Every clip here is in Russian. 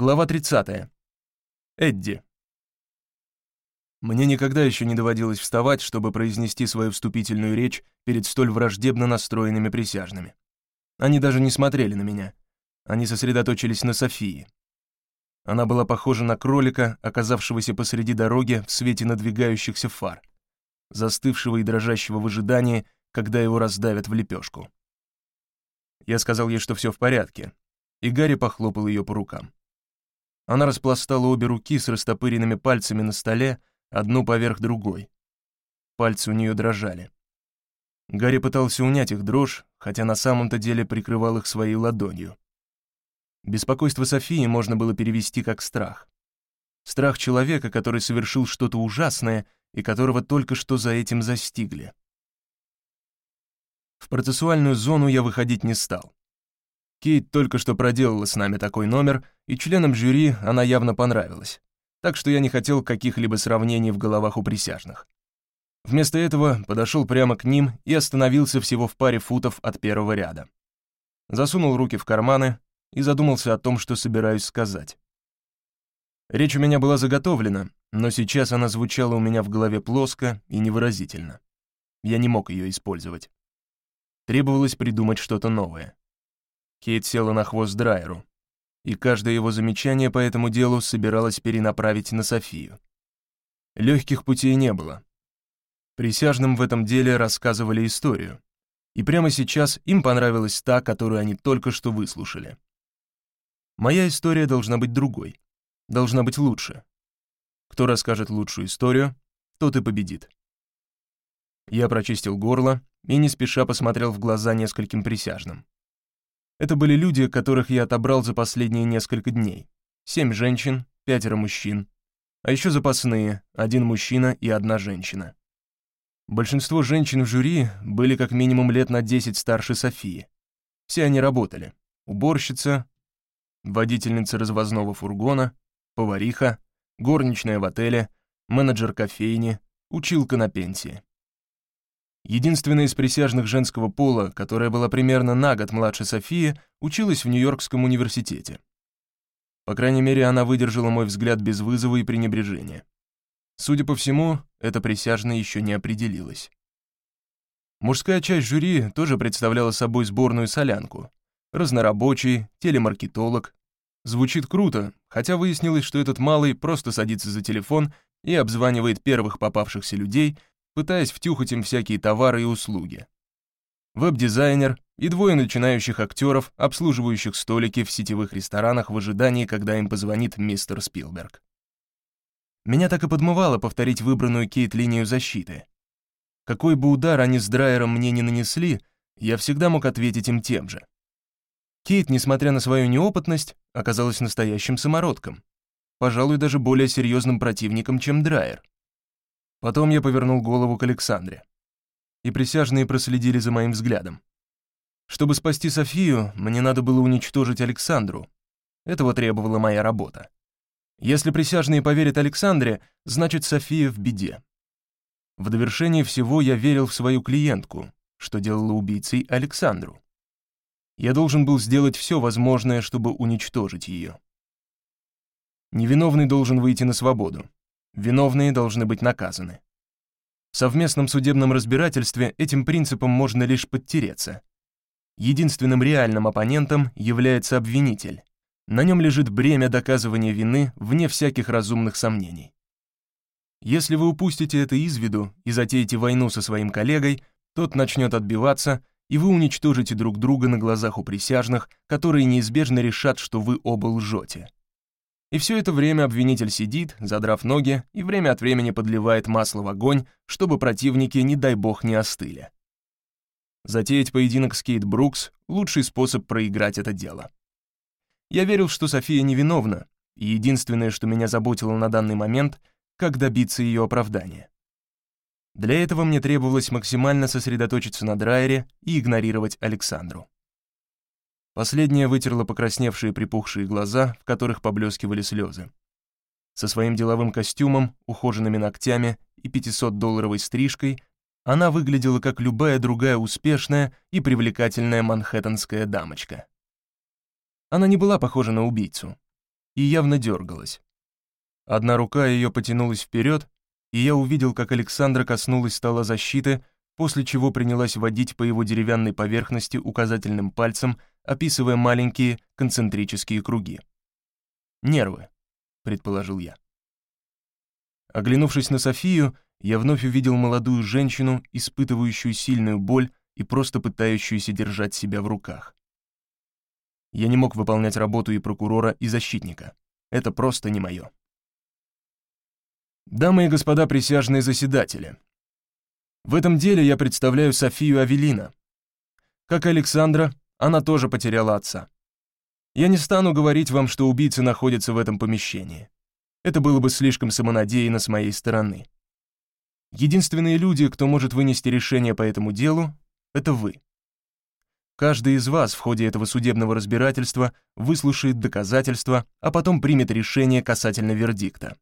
Глава 30. Эдди. Мне никогда еще не доводилось вставать, чтобы произнести свою вступительную речь перед столь враждебно настроенными присяжными. Они даже не смотрели на меня. Они сосредоточились на Софии. Она была похожа на кролика, оказавшегося посреди дороги в свете надвигающихся фар, застывшего и дрожащего в ожидании, когда его раздавят в лепешку. Я сказал ей, что все в порядке, и Гарри похлопал ее по рукам. Она распластала обе руки с растопыренными пальцами на столе, одну поверх другой. Пальцы у нее дрожали. Гарри пытался унять их дрожь, хотя на самом-то деле прикрывал их своей ладонью. Беспокойство Софии можно было перевести как страх. Страх человека, который совершил что-то ужасное и которого только что за этим застигли. В процессуальную зону я выходить не стал. Кейт только что проделала с нами такой номер, и членам жюри она явно понравилась. Так что я не хотел каких-либо сравнений в головах у присяжных. Вместо этого подошел прямо к ним и остановился всего в паре футов от первого ряда. Засунул руки в карманы и задумался о том, что собираюсь сказать. Речь у меня была заготовлена, но сейчас она звучала у меня в голове плоско и невыразительно. Я не мог ее использовать. Требовалось придумать что-то новое. Кейт села на хвост Драйеру, и каждое его замечание по этому делу собиралась перенаправить на Софию. Легких путей не было. Присяжным в этом деле рассказывали историю, и прямо сейчас им понравилась та, которую они только что выслушали. Моя история должна быть другой, должна быть лучше. Кто расскажет лучшую историю, тот и победит. Я прочистил горло и не спеша посмотрел в глаза нескольким присяжным. Это были люди, которых я отобрал за последние несколько дней. Семь женщин, пятеро мужчин. А еще запасные, один мужчина и одна женщина. Большинство женщин в жюри были как минимум лет на 10 старше Софии. Все они работали. Уборщица, водительница развозного фургона, повариха, горничная в отеле, менеджер кофейни, училка на пенсии. Единственная из присяжных женского пола, которая была примерно на год младше Софии, училась в Нью-Йоркском университете. По крайней мере, она выдержала мой взгляд без вызова и пренебрежения. Судя по всему, эта присяжная еще не определилась. Мужская часть жюри тоже представляла собой сборную солянку. Разнорабочий, телемаркетолог. Звучит круто, хотя выяснилось, что этот малый просто садится за телефон и обзванивает первых попавшихся людей — пытаясь втюхать им всякие товары и услуги. Веб-дизайнер и двое начинающих актеров, обслуживающих столики в сетевых ресторанах в ожидании, когда им позвонит мистер Спилберг. Меня так и подмывало повторить выбранную Кейт линию защиты. Какой бы удар они с Драйером мне не нанесли, я всегда мог ответить им тем же. Кейт, несмотря на свою неопытность, оказалась настоящим самородком, пожалуй, даже более серьезным противником, чем Драйер. Потом я повернул голову к Александре. И присяжные проследили за моим взглядом. Чтобы спасти Софию, мне надо было уничтожить Александру. Этого требовала моя работа. Если присяжные поверят Александре, значит София в беде. В довершение всего я верил в свою клиентку, что делала убийцей Александру. Я должен был сделать все возможное, чтобы уничтожить ее. Невиновный должен выйти на свободу. Виновные должны быть наказаны. В совместном судебном разбирательстве этим принципом можно лишь подтереться. Единственным реальным оппонентом является обвинитель. На нем лежит бремя доказывания вины вне всяких разумных сомнений. Если вы упустите это из виду и затеете войну со своим коллегой, тот начнет отбиваться, и вы уничтожите друг друга на глазах у присяжных, которые неизбежно решат, что вы оба лжете. И все это время обвинитель сидит, задрав ноги, и время от времени подливает масло в огонь, чтобы противники, не дай бог, не остыли. Затеять поединок с Кейт Брукс — лучший способ проиграть это дело. Я верил, что София невиновна, и единственное, что меня заботило на данный момент, как добиться ее оправдания. Для этого мне требовалось максимально сосредоточиться на Драйере и игнорировать Александру. Последняя вытерла покрасневшие припухшие глаза, в которых поблескивали слезы. Со своим деловым костюмом, ухоженными ногтями и 500-долларовой стрижкой она выглядела как любая другая успешная и привлекательная манхэттенская дамочка. Она не была похожа на убийцу. и явно дергалась. Одна рука ее потянулась вперед, и я увидел, как Александра коснулась стола защиты, после чего принялась водить по его деревянной поверхности указательным пальцем, описывая маленькие концентрические круги. «Нервы», — предположил я. Оглянувшись на Софию, я вновь увидел молодую женщину, испытывающую сильную боль и просто пытающуюся держать себя в руках. Я не мог выполнять работу и прокурора, и защитника. Это просто не мое. Дамы и господа присяжные заседатели, в этом деле я представляю Софию Авелина. Как и Александра, она тоже потеряла отца. Я не стану говорить вам, что убийца находится в этом помещении. Это было бы слишком самонадеянно с моей стороны. Единственные люди, кто может вынести решение по этому делу, это вы. Каждый из вас в ходе этого судебного разбирательства выслушает доказательства, а потом примет решение касательно вердикта.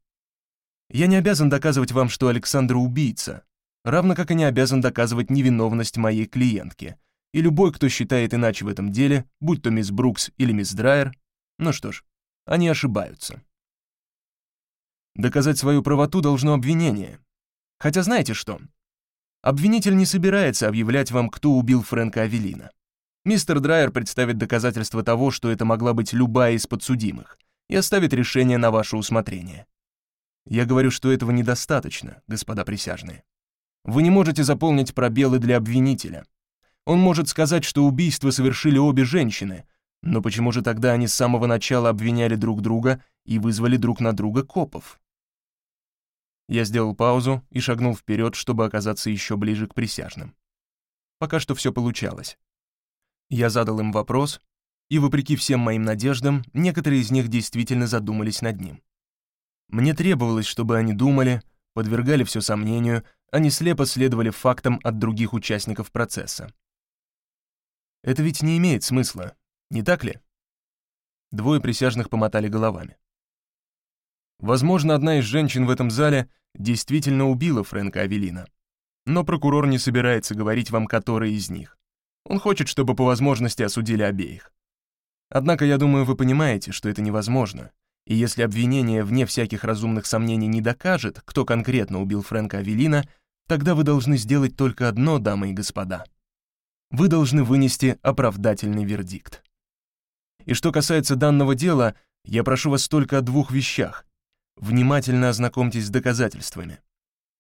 Я не обязан доказывать вам, что Александр убийца, равно как и не обязан доказывать невиновность моей клиентки. И любой, кто считает иначе в этом деле, будь то мисс Брукс или мисс Драйер, ну что ж, они ошибаются. Доказать свою правоту должно обвинение. Хотя знаете что? Обвинитель не собирается объявлять вам, кто убил Фрэнка Авелина. Мистер Драйер представит доказательства того, что это могла быть любая из подсудимых, и оставит решение на ваше усмотрение. Я говорю, что этого недостаточно, господа присяжные. Вы не можете заполнить пробелы для обвинителя. Он может сказать, что убийство совершили обе женщины, но почему же тогда они с самого начала обвиняли друг друга и вызвали друг на друга копов? Я сделал паузу и шагнул вперед, чтобы оказаться еще ближе к присяжным. Пока что все получалось. Я задал им вопрос, и, вопреки всем моим надеждам, некоторые из них действительно задумались над ним. Мне требовалось, чтобы они думали, подвергали все сомнению, они слепо следовали фактам от других участников процесса. Это ведь не имеет смысла, не так ли? Двое присяжных помотали головами. Возможно, одна из женщин в этом зале действительно убила Фрэнка Авелина. Но прокурор не собирается говорить вам, которые из них. Он хочет, чтобы по возможности осудили обеих. Однако, я думаю, вы понимаете, что это невозможно, и если обвинение вне всяких разумных сомнений не докажет, кто конкретно убил Фрэнка Авелина, тогда вы должны сделать только одно, дамы и господа. Вы должны вынести оправдательный вердикт. И что касается данного дела, я прошу вас только о двух вещах. Внимательно ознакомьтесь с доказательствами.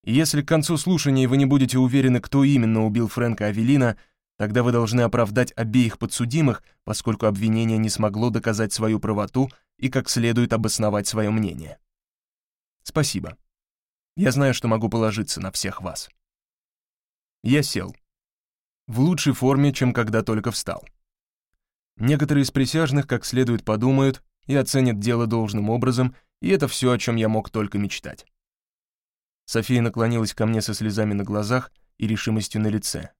Если к концу слушания вы не будете уверены, кто именно убил Фрэнка Авелина, тогда вы должны оправдать обеих подсудимых, поскольку обвинение не смогло доказать свою правоту и как следует обосновать свое мнение. Спасибо. Я знаю, что могу положиться на всех вас. Я сел. В лучшей форме, чем когда только встал. Некоторые из присяжных как следует подумают и оценят дело должным образом, и это все, о чем я мог только мечтать. София наклонилась ко мне со слезами на глазах и решимостью на лице.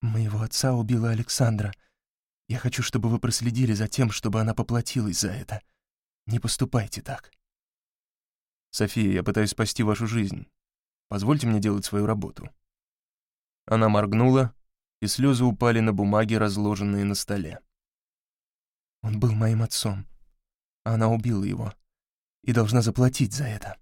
«Моего отца убила Александра. Я хочу, чтобы вы проследили за тем, чтобы она поплатилась за это. Не поступайте так». «София, я пытаюсь спасти вашу жизнь. Позвольте мне делать свою работу». Она моргнула, и слезы упали на бумаги, разложенные на столе. «Он был моим отцом. Она убила его и должна заплатить за это».